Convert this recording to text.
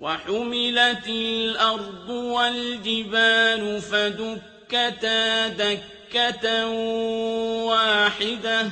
وَحُمِلَتِ الْأَرْضُ وَالْجِبَالُ فَدُكَّتَا دَكَّةً وَاحِدَةً